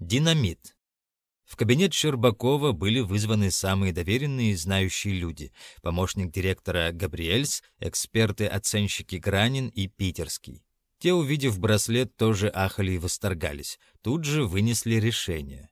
Динамит. В кабинет Щербакова были вызваны самые доверенные и знающие люди. Помощник директора Габриэльс, эксперты-оценщики Гранин и Питерский. Те, увидев браслет, тоже ахали и восторгались. Тут же вынесли решение.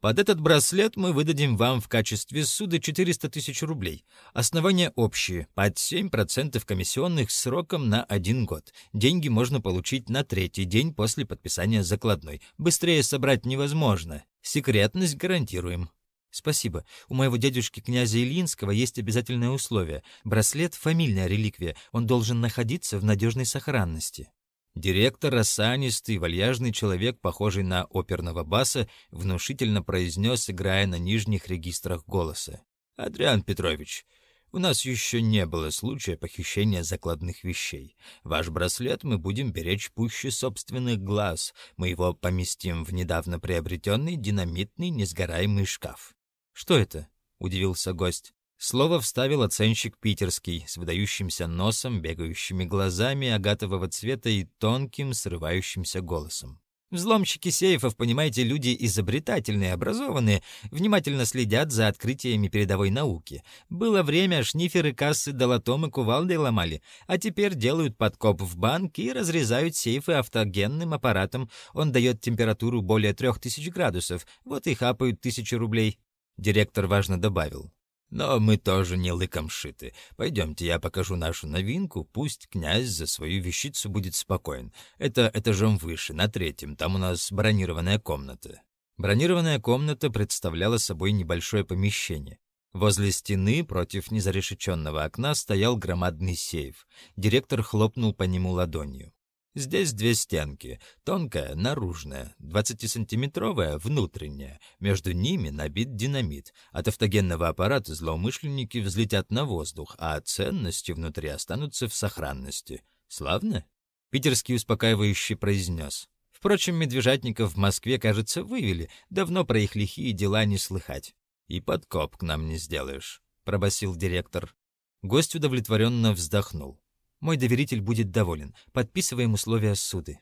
Под этот браслет мы выдадим вам в качестве суда 400 тысяч рублей. Основания общие, под 7% комиссионных сроком на один год. Деньги можно получить на третий день после подписания закладной. Быстрее собрать невозможно. Секретность гарантируем. Спасибо. У моего дядюшки князя Ильинского есть обязательное условие. Браслет — фамильная реликвия. Он должен находиться в надежной сохранности. Директор, осанистый, вальяжный человек, похожий на оперного баса, внушительно произнес, играя на нижних регистрах голоса. «Адриан Петрович, у нас еще не было случая похищения закладных вещей. Ваш браслет мы будем беречь пуще собственных глаз. Мы его поместим в недавно приобретенный динамитный несгораемый шкаф». «Что это?» — удивился гость. Слово вставил оценщик питерский, с выдающимся носом, бегающими глазами агатового цвета и тонким, срывающимся голосом. Взломщики сейфов, понимаете, люди изобретательные, образованные, внимательно следят за открытиями передовой науки. Было время, шниферы кассы долотом и кувалдой ломали, а теперь делают подкоп в банк и разрезают сейфы автогенным аппаратом. Он дает температуру более трех тысяч градусов, вот и хапают тысячи рублей. Директор важно добавил. Но мы тоже не лыком шиты. Пойдемте, я покажу нашу новинку, пусть князь за свою вещицу будет спокоен. Это этажом выше, на третьем, там у нас бронированная комната. Бронированная комната представляла собой небольшое помещение. Возле стены, против незарешеченного окна, стоял громадный сейф. Директор хлопнул по нему ладонью. Здесь две стенки. Тонкая — наружная, 20-сантиметровая — внутренняя. Между ними набит динамит. От автогенного аппарата злоумышленники взлетят на воздух, а ценности внутри останутся в сохранности. Славно? Питерский успокаивающе произнес. Впрочем, медвежатников в Москве, кажется, вывели. Давно про их лихие дела не слыхать. «И подкоп к нам не сделаешь», — пробасил директор. Гость удовлетворенно вздохнул. Мой доверитель будет доволен. Подписываем условия суды.